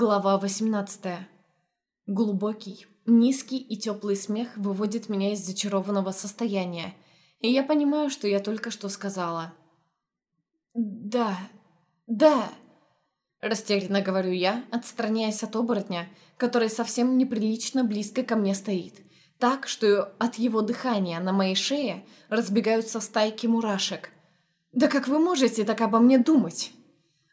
Глава 18. Глубокий, низкий и теплый смех выводит меня из зачарованного состояния, и я понимаю, что я только что сказала. «Да, да», – растерянно говорю я, отстраняясь от оборотня, который совсем неприлично близко ко мне стоит, так, что от его дыхания на моей шее разбегаются стайки мурашек. «Да как вы можете так обо мне думать?»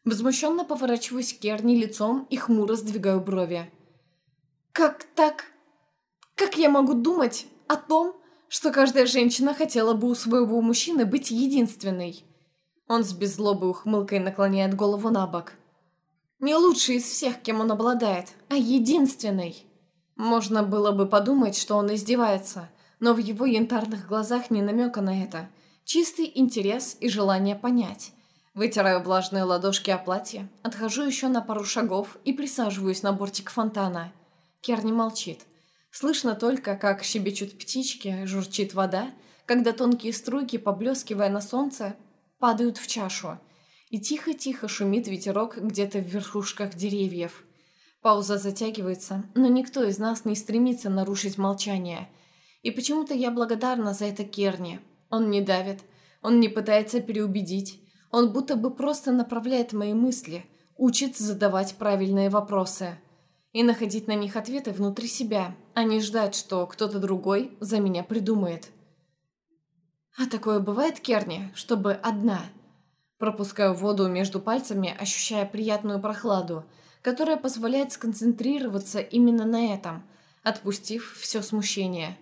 Возмущенно поворачиваюсь к Керни лицом и хмуро сдвигаю брови. «Как так? Как я могу думать о том, что каждая женщина хотела бы у своего мужчины быть единственной?» Он с беззлобой ухмылкой наклоняет голову на бок. «Не лучший из всех, кем он обладает, а единственной!» Можно было бы подумать, что он издевается, но в его янтарных глазах не намека на это. Чистый интерес и желание понять. Вытираю влажные ладошки о платье, отхожу еще на пару шагов и присаживаюсь на бортик фонтана. Керни молчит. Слышно только, как щебечут птички, журчит вода, когда тонкие струйки, поблескивая на солнце, падают в чашу. И тихо-тихо шумит ветерок где-то в верхушках деревьев. Пауза затягивается, но никто из нас не стремится нарушить молчание. И почему-то я благодарна за это Керни. Он не давит, он не пытается переубедить, он будто бы просто направляет мои мысли, учит задавать правильные вопросы и находить на них ответы внутри себя, а не ждать, что кто-то другой за меня придумает. А такое бывает, Керни, чтобы одна. Пропускаю воду между пальцами, ощущая приятную прохладу, которая позволяет сконцентрироваться именно на этом, отпустив все смущение.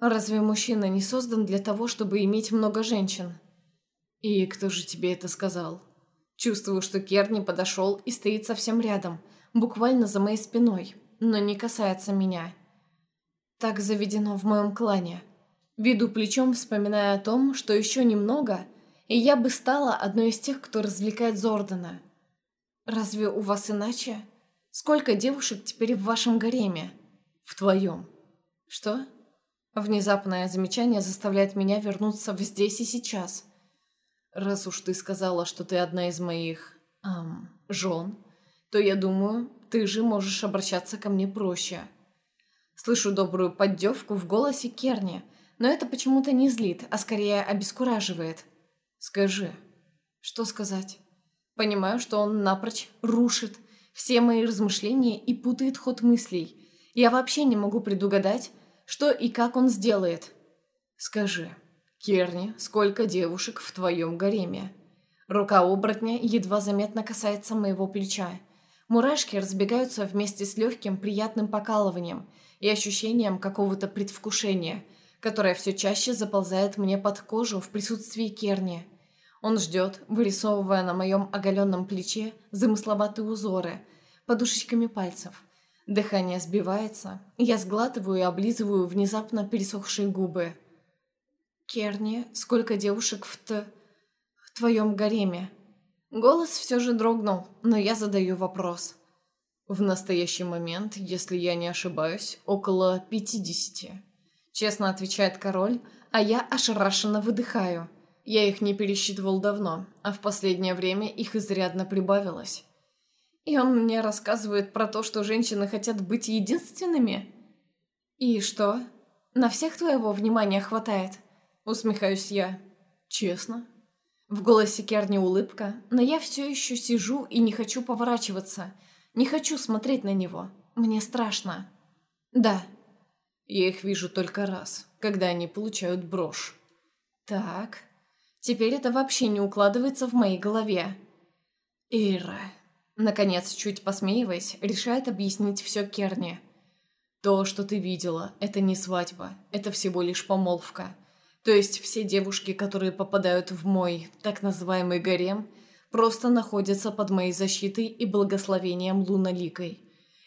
Разве мужчина не создан для того, чтобы иметь много женщин? «И кто же тебе это сказал?» Чувствую, что Керни подошел и стоит совсем рядом, буквально за моей спиной, но не касается меня. Так заведено в моем клане. Веду плечом, вспоминая о том, что еще немного, и я бы стала одной из тех, кто развлекает Зордана. «Разве у вас иначе? Сколько девушек теперь в вашем гареме?» «В твоем». «Что?» Внезапное замечание заставляет меня вернуться в здесь и сейчас – раз уж ты сказала, что ты одна из моих... Эм, жен, то я думаю, ты же можешь обращаться ко мне проще. Слышу добрую поддевку в голосе Керни, но это почему-то не злит, а скорее обескураживает. Скажи. Что сказать? Понимаю, что он напрочь рушит все мои размышления и путает ход мыслей. Я вообще не могу предугадать, что и как он сделает. Скажи. «Керни, сколько девушек в твоем гареме?» Рука оборотня едва заметно касается моего плеча. Мурашки разбегаются вместе с легким приятным покалыванием и ощущением какого-то предвкушения, которое все чаще заползает мне под кожу в присутствии Керни. Он ждет, вырисовывая на моем оголенном плече замысловатые узоры, подушечками пальцев. Дыхание сбивается, я сглатываю и облизываю внезапно пересохшие губы. Керни, сколько девушек в, т... в твоем гареме?» Голос все же дрогнул, но я задаю вопрос. В настоящий момент, если я не ошибаюсь, около пятидесяти. Честно отвечает король, а я ошарашенно выдыхаю. Я их не пересчитывал давно, а в последнее время их изрядно прибавилось. И он мне рассказывает про то, что женщины хотят быть единственными? И что? На всех твоего внимания хватает? Усмехаюсь я. Честно. В голосе Керни улыбка, но я все еще сижу и не хочу поворачиваться. Не хочу смотреть на него. Мне страшно. Да. Я их вижу только раз, когда они получают брошь. Так. Теперь это вообще не укладывается в моей голове. Ира. Наконец, чуть посмеиваясь, решает объяснить все Керни. То, что ты видела, это не свадьба, это всего лишь помолвка. То есть все девушки, которые попадают в мой так называемый гарем, просто находятся под моей защитой и благословением луноликой.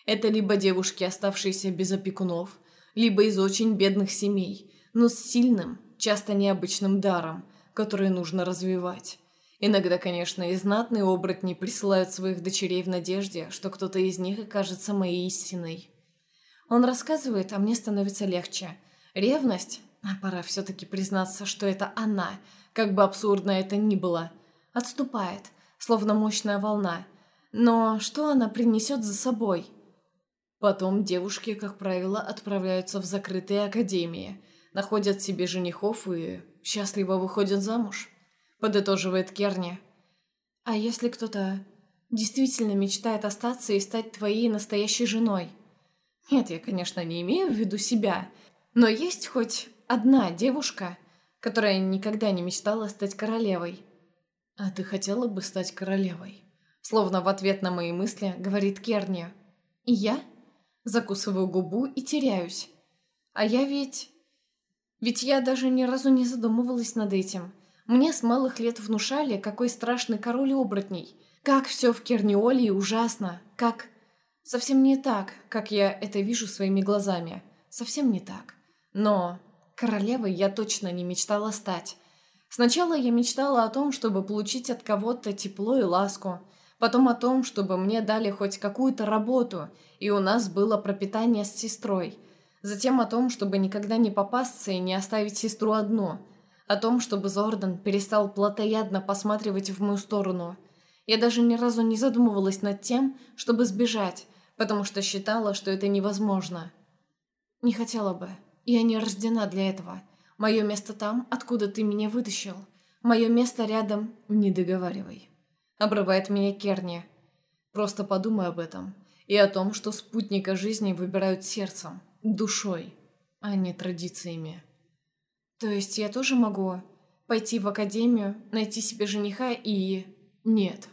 Это либо девушки, оставшиеся без опекунов, либо из очень бедных семей, но с сильным, часто необычным даром, который нужно развивать. Иногда, конечно, и знатные оборотни присылают своих дочерей в надежде, что кто-то из них окажется моей истиной. Он рассказывает, а мне становится легче. Ревность, а пора все-таки признаться, что это она, как бы абсурдно это ни было, отступает, словно мощная волна. Но что она принесет за собой? Потом девушки, как правило, отправляются в закрытые академии, находят себе женихов и счастливо выходят замуж. Подытоживает Керни. А если кто-то действительно мечтает остаться и стать твоей настоящей женой? Нет, я, конечно, не имею в виду себя, но есть хоть одна девушка, которая никогда не мечтала стать королевой. А ты хотела бы стать королевой? Словно в ответ на мои мысли говорит Керни. И я? Закусываю губу и теряюсь. А я ведь... Ведь я даже ни разу не задумывалась над этим. Мне с малых лет внушали, какой страшный король оборотней. Как все в Керниоле ужасно. Как... Совсем не так, как я это вижу своими глазами. Совсем не так. Но королевой я точно не мечтала стать. Сначала я мечтала о том, чтобы получить от кого-то тепло и ласку, потом о том, чтобы мне дали хоть какую-то работу, и у нас было пропитание с сестрой, затем о том, чтобы никогда не попасться и не оставить сестру одну, о том, чтобы Зордан перестал плотоядно посматривать в мою сторону. Я даже ни разу не задумывалась над тем, чтобы сбежать, потому что считала, что это невозможно. Не хотела бы. Я не рождена для этого. Мое место там, откуда ты меня вытащил. Мое место рядом. Не договаривай. Обрывает меня Керни. Просто подумай об этом. И о том, что спутника жизни выбирают сердцем, душой, а не традициями. То есть я тоже могу пойти в академию, найти себе жениха и... Нет.